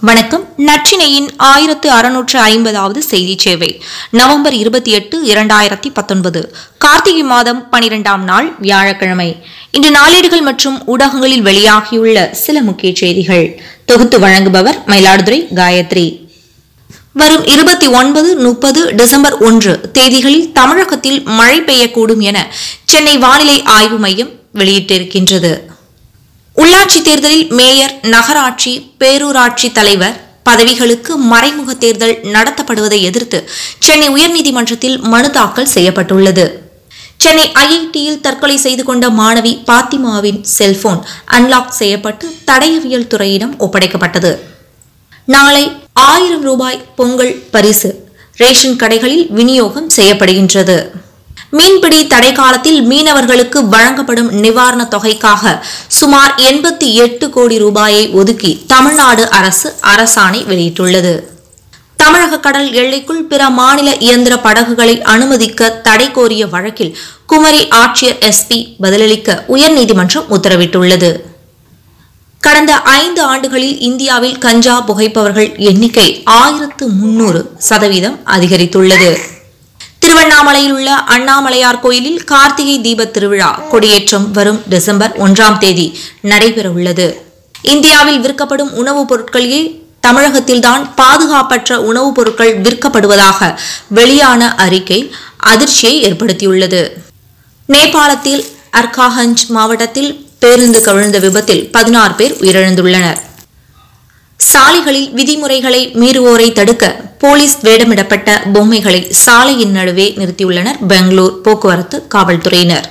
வணக்கம். நற்றினையின் ஆயிரத்து அறுநூற்று ஐம்பதாவது செய்தி சேவை. நவம்பர் இருபத்தி எட்டு இரண்டாயிரத்தி பத்தொன்பது. கார்த்திகை மாதம் பனிரெண்டாம் நாள் வியாழக்கிழமை. இன்று நாளேடுகள் மற்றும் ஊடகங்களில் வெளியாகியுள்ள சில முக்கிய செய்திகள். தொகுத்து வழங்குபவர் மயிலாடுதுறை காயத்ரி. வரும் இருபத்தி ஒன்பது முப்பது டிசம்பர் ஒன்று தேதிகளில் தமிழகத்தில் மழை பெய்யக்கூடும் என சென்னை வானிலை ஆய்வு மையம் வெளியிட்டிருக்கின்றது. உள்ளாட்சி தேர்தலில் மேயர் நகராட்சி பேரூராட்சி தலைவர் பதவிகளுக்கு மறைமுக தேர்தல் நடத்தப்படுவதை எதிர்த்து சென்னை உயர்நீதிமன்றத்தில் மனு தாக்கல் செய்யப்பட்டுள்ளது. சென்னை ஐஐடியில் தற்கொலை செய்து கொண்ட மாணவி பாத்திமாவின் செல்போன் அன்லாக் செய்யப்பட்டு தடயவியல் துறையிடம் ஒப்படைக்கப்பட்டது. நாளை ஆயிரம் ரூபாய் பொங்கல் பரிசு ரேஷன் கடைகளில் விநியோகம் செய்யப்படுகின்றது. மீன்பிடி தடை காலத்தில் மீனவர்களுக்கு வழங்கப்படும் நிவாரணத் தொகைக்காக சுமார் எண்பத்தி எட்டு கோடி ரூபாயை ஒதுக்கி தமிழ்நாடு அரசு அரசாணை வெளியிட்டுள்ளது. தமிழக கடல் எல்லைக்குள் பிற மாநில இயந்திர படகுகளை அனுமதிக்க தடை கோரிய வழக்கில் குமரி ஆட்சியர் எஸ்பி பதிலளிக்க உயர்நீதிமன்றம் உத்தரவிட்டுள்ளது. கடந்த ஐந்து ஆண்டுகளில் இந்தியாவில் கஞ்சா புகைப்பவர்கள் எண்ணிக்கை ஆயிரத்து முன்னூறு சதவீதம் அதிகரித்துள்ளது. திருவண்ணாமலையில் உள்ள அண்ணாமலையார் கோயிலில் கார்த்திகை தீப திருவிழா கொடியேற்றம் வரும் டிசம்பர் ஒன்றாம் தேதி நடைபெறவுள்ளது. இந்தியாவில் விற்கப்படும் உணவுப் பொருட்களிலே தமிழகத்தில்தான் பாதுகாப்பற்ற உணவுப் பொருட்கள் விற்கப்படுவதாக வெளியான அறிக்கை அதிர்ச்சியை ஏற்படுத்தியுள்ளது. நேபாளத்தில் அர்காஹஞ்ச் மாவட்டத்தில் பேருந்து கவிழ்ந்த விபத்தில் பதினாறு பேர் உயிரிழந்துள்ளனர். சாலைகளில் விதிமுறைகளை மீறுவோரை தடுக்க போலீஸ் வேடமிடப்பட்ட பொம்மைகளை சாலையின் நடுவே நிறுத்தியுள்ளனர் பெங்களூர் போக்குவரத்து காவல்துறையினர்.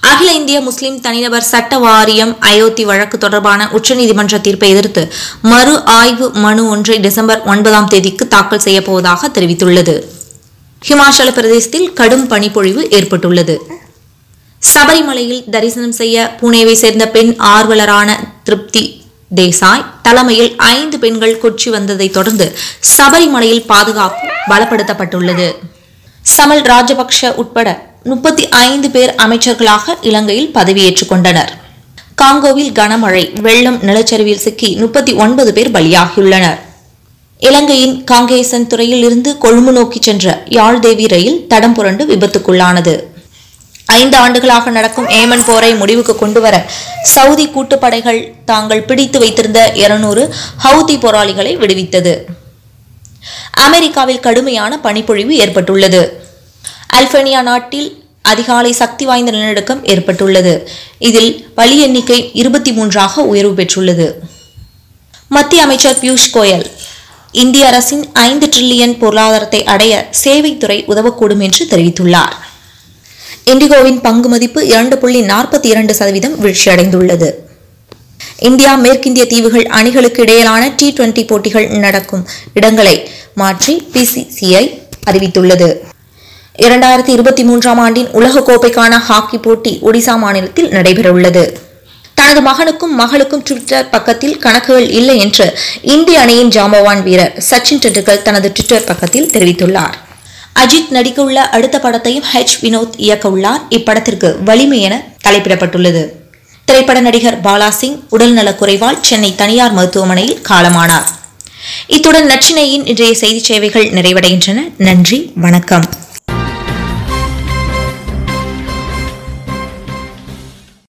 அகில இந்திய முஸ்லிம் தனிநபர் சட்ட வாரியம் அயோத்தி வழக்கு தொடர்பான உச்சநீதிமன்ற தீர்ப்பை எதிர்த்து மறு ஆய்வு மனு ஒன்றை டிசம்பர் ஒன்பதாம் தேதிக்கு தாக்கல் செய்யப்போவதாக தெரிவித்துள்ளது. ஹிமாச்சல பிரதேசத்தில் கடும் பனிப்பொழிவு ஏற்பட்டுள்ளது. சபரிமலையில் தரிசனம் செய்ய புனேவை சேர்ந்த பெண் ஆர்வலரான திருப்தி தேசாய் தலைமையில் ஐந்து பெண்கள் கொச்சி வந்ததை தொடர்ந்து சபரிமலையில் பாதுகாப்பு பலப்படுத்தப்பட்டுள்ளது. சமல் ராஜபக்ஷ உட்பட முப்பத்தி ஐந்து பேர் அமைச்சர்களாக இலங்கையில் பதவியேற்றுக் கொண்டனர். காங்கோவில் கனமழை வெள்ளம் நிலச்சரிவில் சிக்கி முப்பத்தி ஒன்பது பேர் பலியாகியுள்ளனர். இலங்கையின் காங்கேசன் துறையில் இருந்து கொழும்பு நோக்கி சென்ற யாழ்தேவி ரயில் தடம் புரண்டு விபத்துக்குள்ளானது. ஐந்து ஆண்டுகளாக நடக்கும் ஏமன் போரை முடிவுக்கு கொண்டுவர சவுதி கூட்டுப்படைகள் தாங்கள் பிடித்து வைத்திருந்த இருநூறு ஹவுதி போராளிகளை விடுவித்தது. அமெரிக்காவில் கடுமையான பனிப்பொழிவு ஏற்பட்டுள்ளது. அல்பேனியா நாட்டில் அதிகாலை சக்தி வாய்ந்த நிலநடுக்கம் ஏற்பட்டுள்ளது. இதில் பலி எண்ணிக்கை இருபத்தி மூன்றாக உயர்வு பெற்றுள்ளது. மத்திய அமைச்சர் பியூஷ் கோயல் இந்திய அரசின் ஐந்து டிரில்லியன் பொருளாதாரத்தை அடைய சேவைத்துறை உதவக்கூடும் என்று தெரிவித்துள்ளார். இண்டிகோவின் பங்கு மதிப்பு இரண்டு புள்ளி நாற்பத்தி இரண்டு சதவீதம் வீழ்ச்சியடைந்துள்ளது. இந்தியா மேற்கிந்திய தீவுகள் அணிகளுக்கு இடையிலான டி டுவெண்டி போட்டிகள் நடக்கும் இடங்களை மாற்றி பிசிசிஐ அறிவித்துள்ளது. இரண்டாயிரத்தி இருபத்தி மூன்றாம் ஆண்டின் உலகக்கோப்பைக்கான ஹாக்கி போட்டி ஒடிசா மாநிலத்தில் நடைபெறவுள்ளது. தனது மகனுக்கும் மகளுக்கும் ட்விட்டர் பக்கத்தில் கணக்குகள் இல்லை என்று இந்திய அணியின் ஜாமோவான் வீரர் சச்சின் டெண்டுல்கர் தனது ட்விட்டர் பக்கத்தில் தெரிவித்துள்ளார். அஜித் நடிக்கவுள்ள அடுத்த படத்தையும் ஹெச் வினோத் இயக்கவுள்ளார். இப்படத்திற்கு வலிமை என தலைப்பிடப்பட்டுள்ளது. திரைப்பட நடிகர் பாலாசிங் உடல்நலக் குறைவால் சென்னை தனியார் மருத்துவமனையில் காலமானார். இத்துடன் நச்சினையின் இன்றைய செய்தி சேவைகள் நிறைவடைகின்றன. நன்றி வணக்கம்.